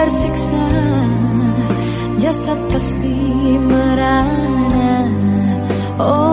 tersiksa Jasad pasti merana. Olehnya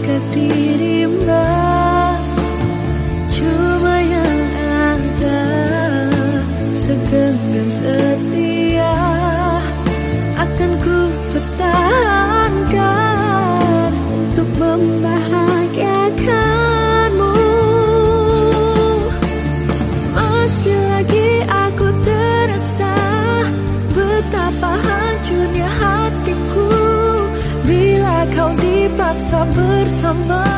ketika summer.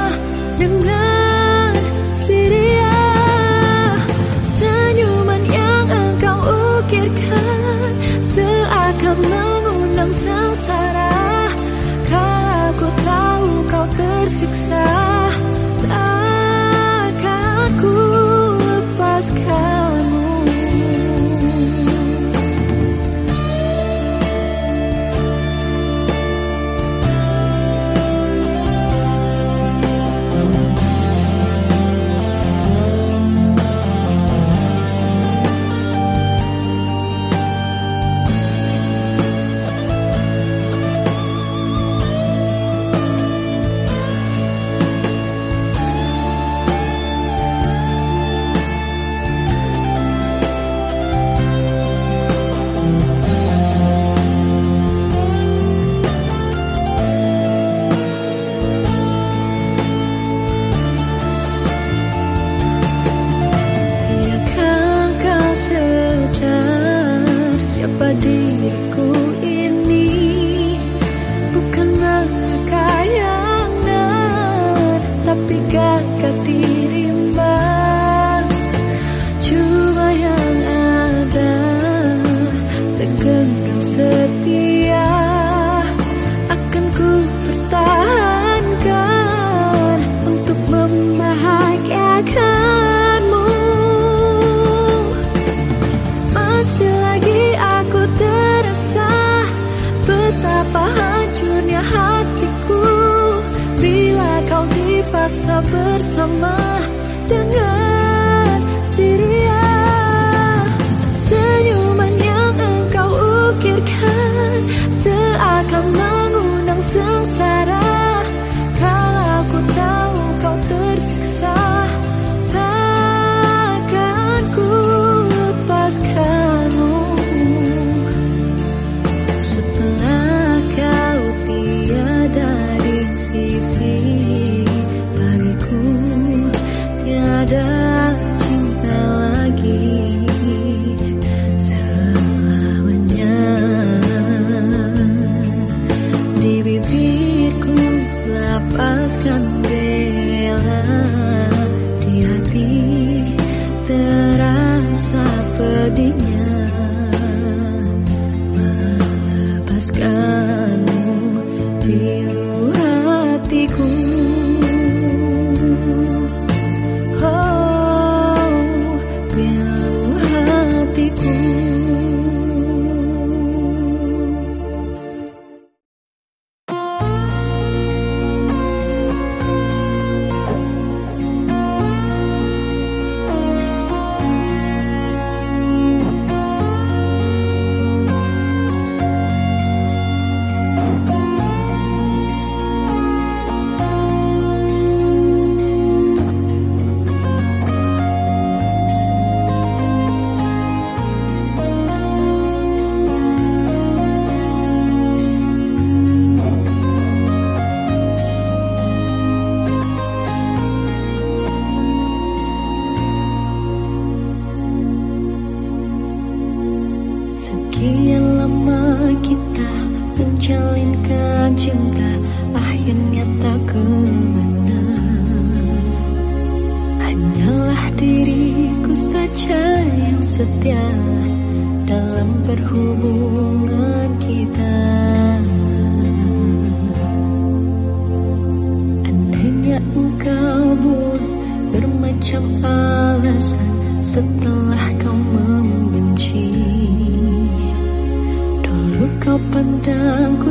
love.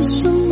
Engkau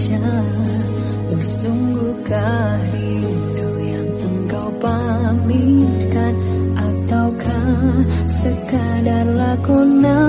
senja Oh rindu yang engkau pamirkan Ataukah sekadar lakonan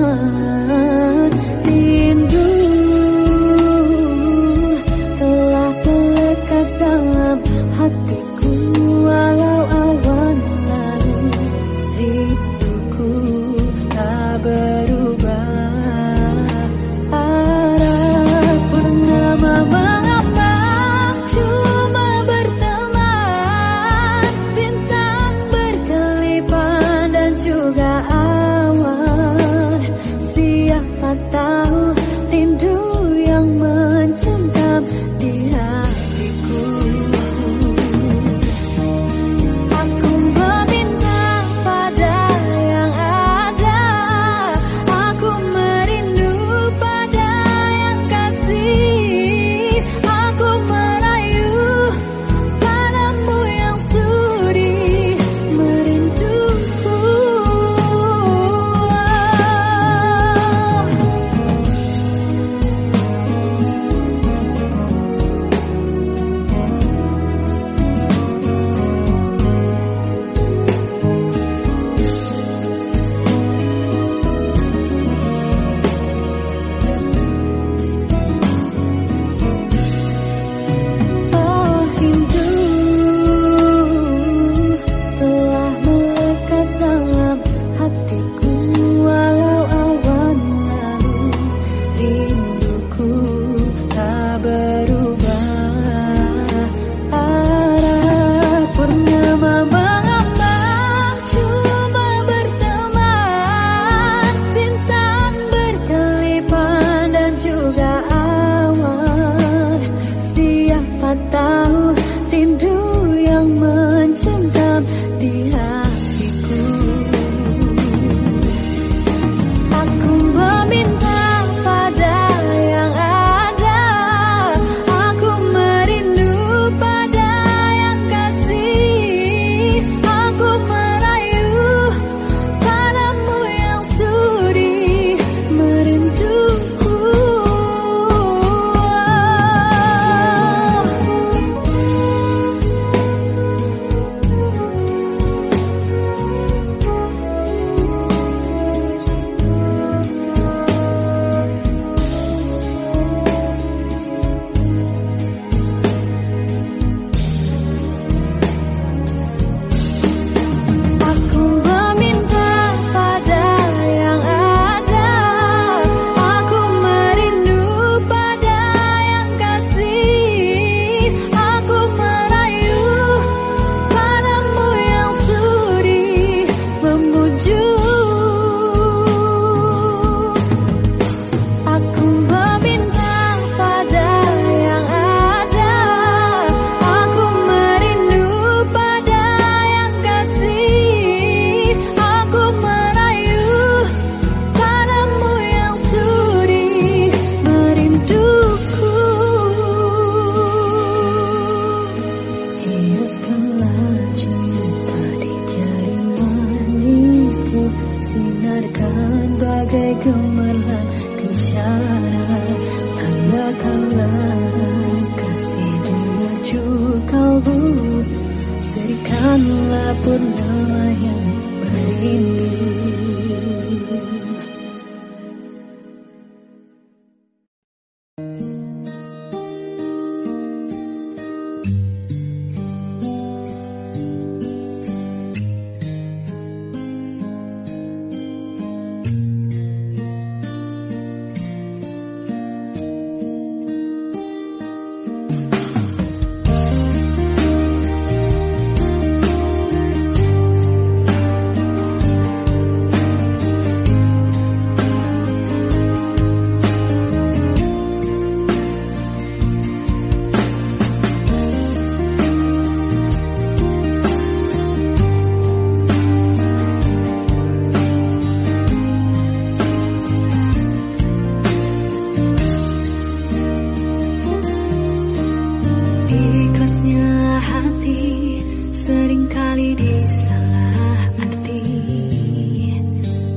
Derasnya hati sering kali disalah arti.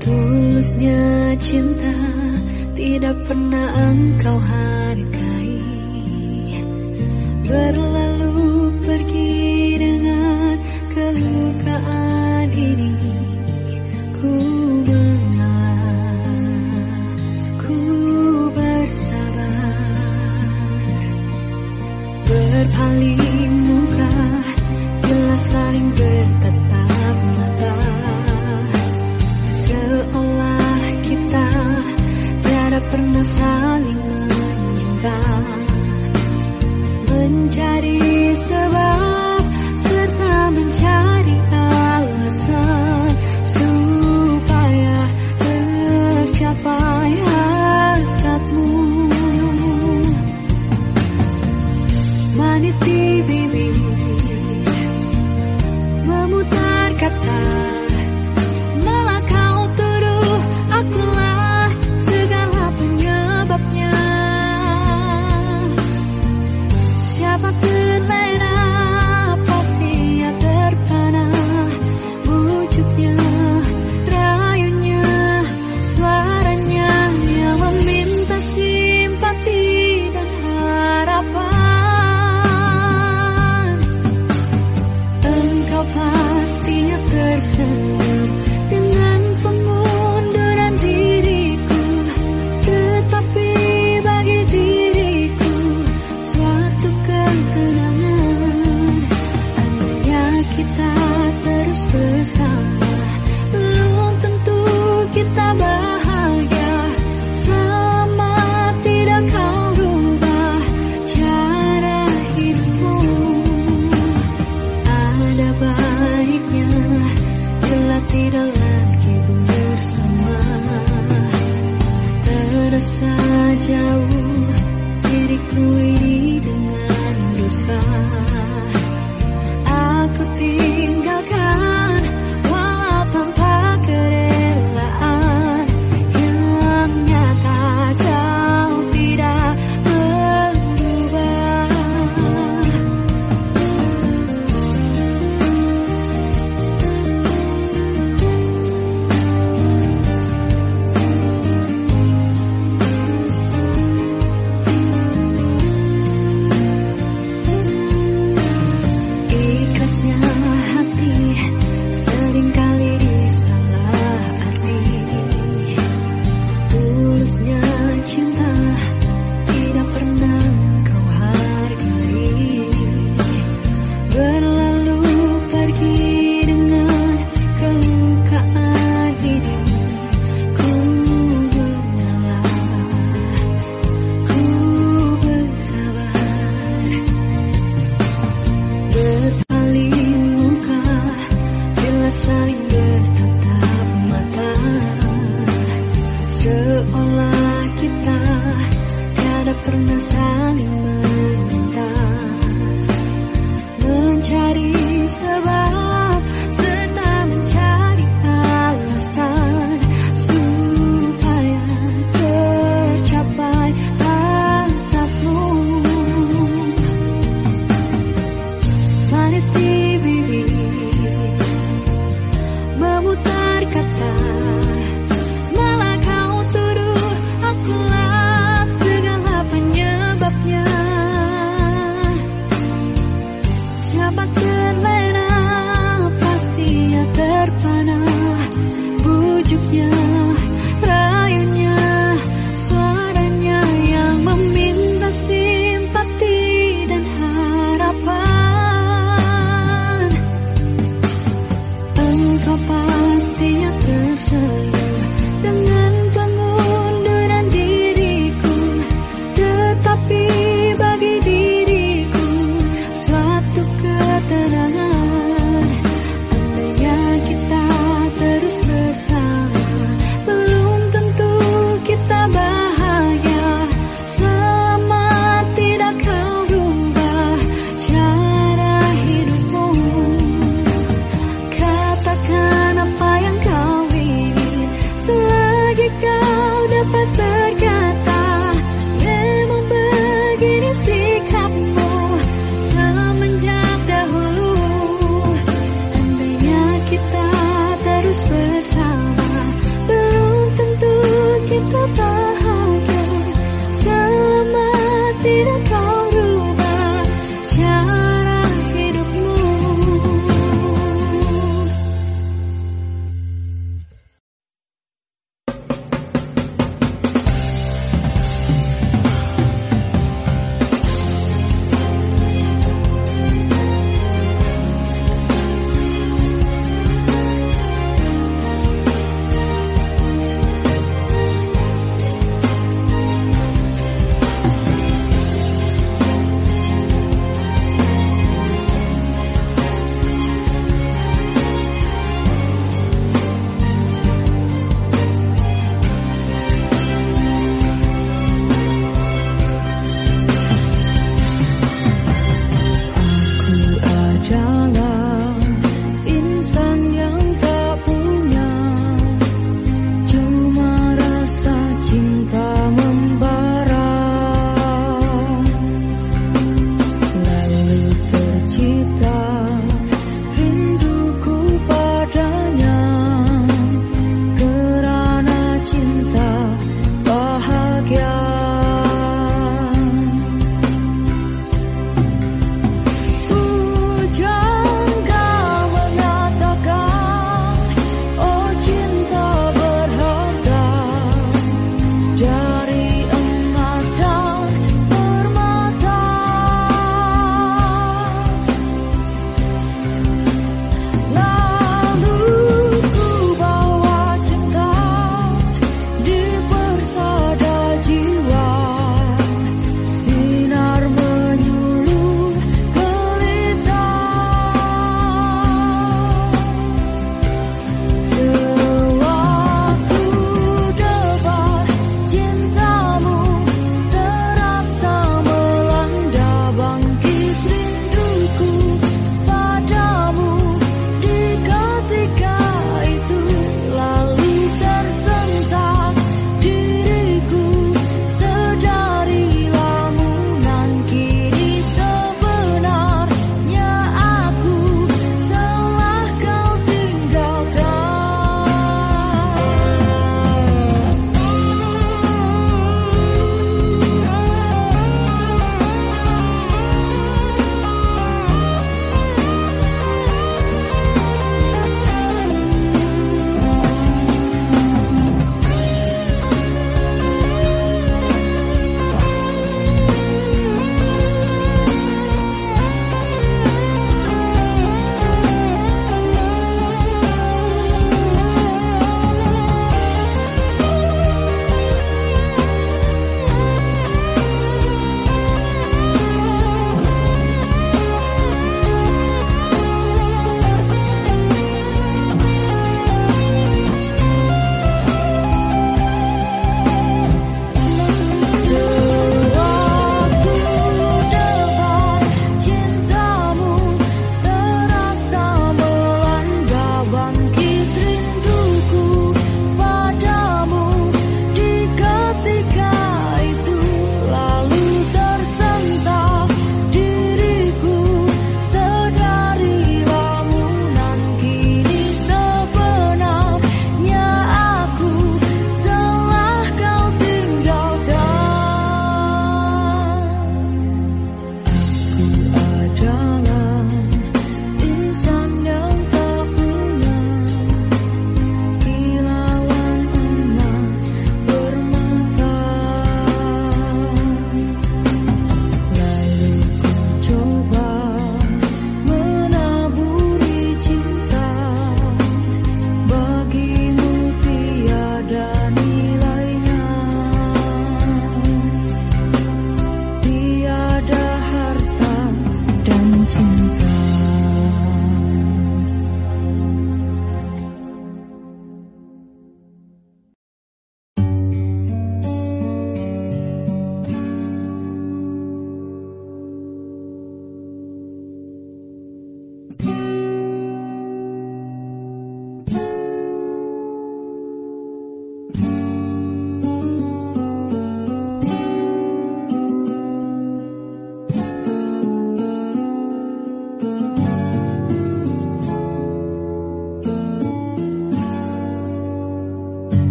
Tulusnya cinta tidak pernah engkau hargai. Berlalu nos.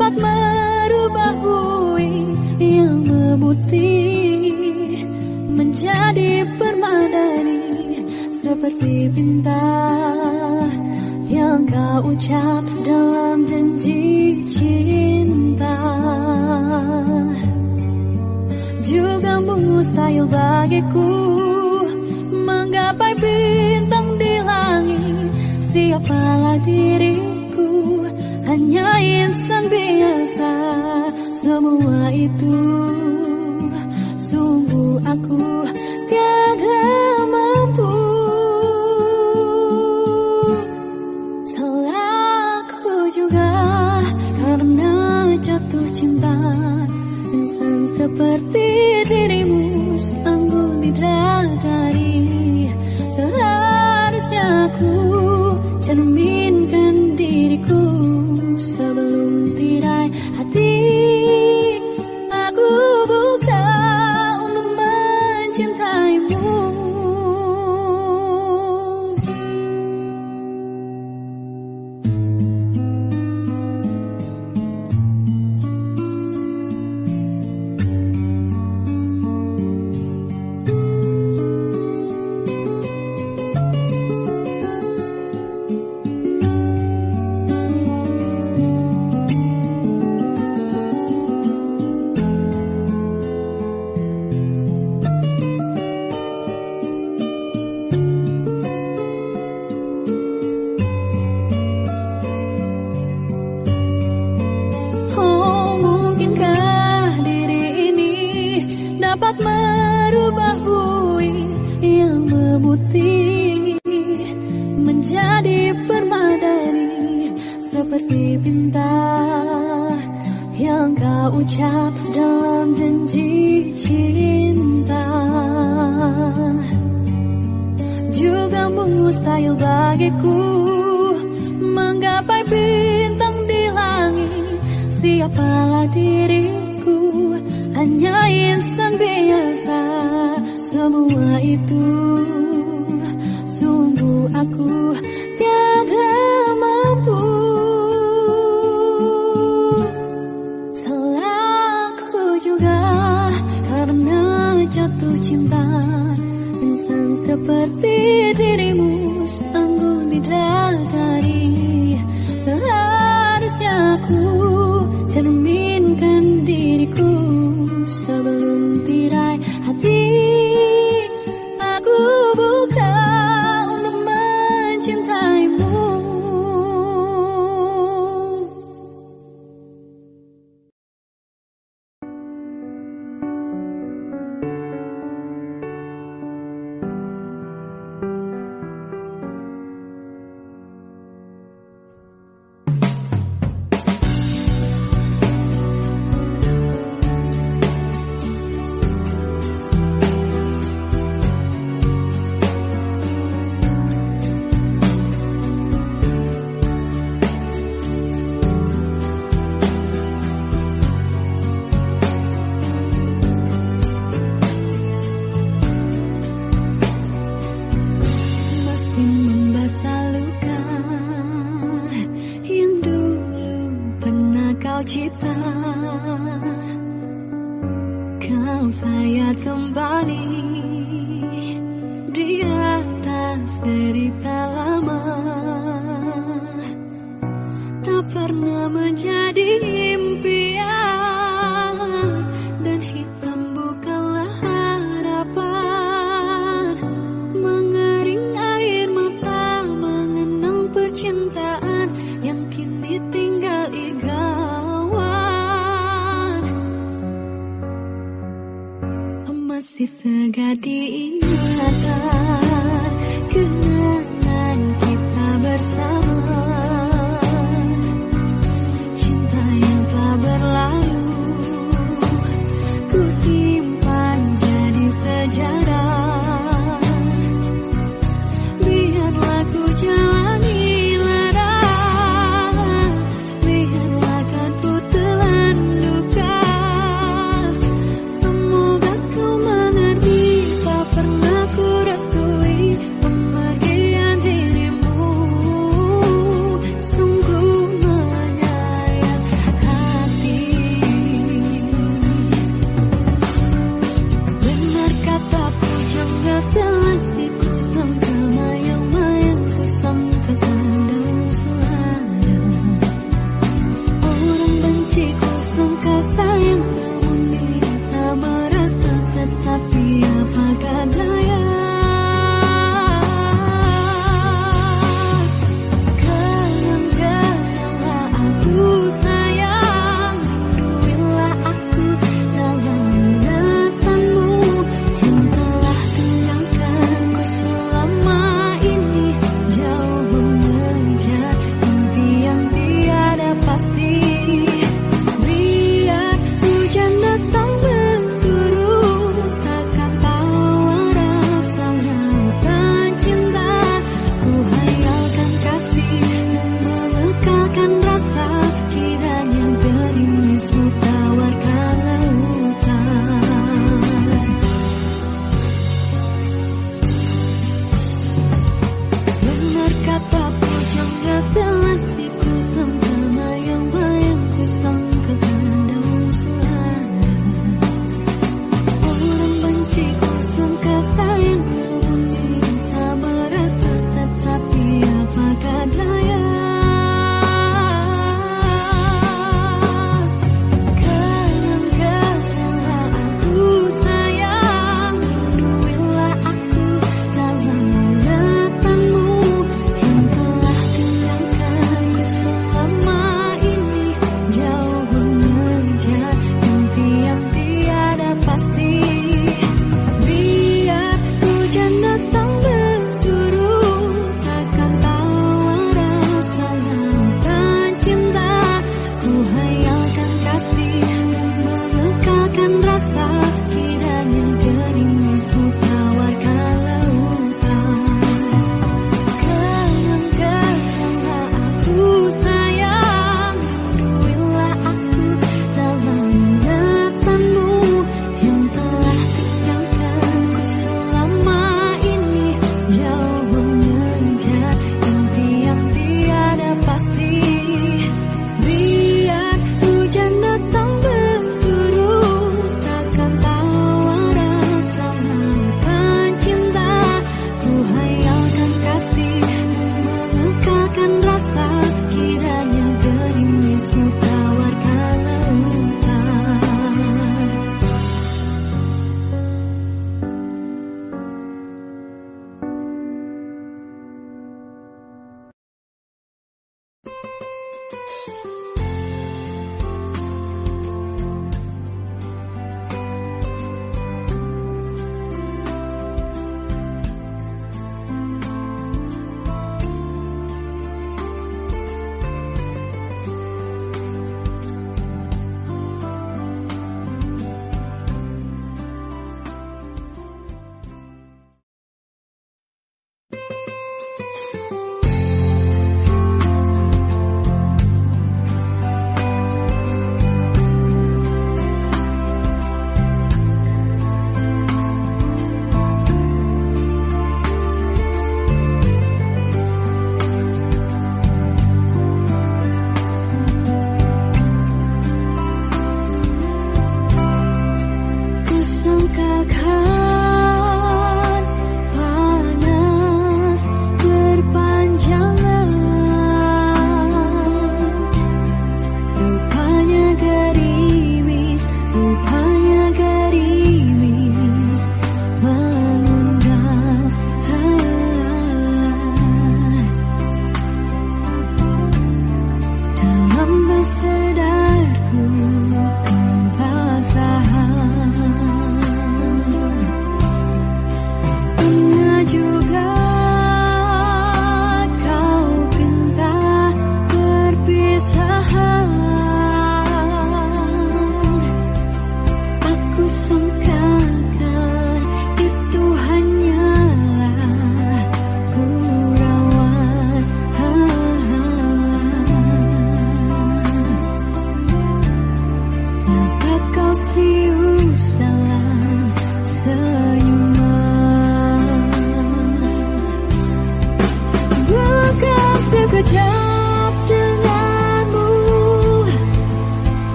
dapat merubah bui yang memutih menjadi permadani seperti bintang yang kau ucap dalam janji cinta. Juga mustahil bagiku menggapai bintang di langit. Siapalah diri semua itu sungguh aku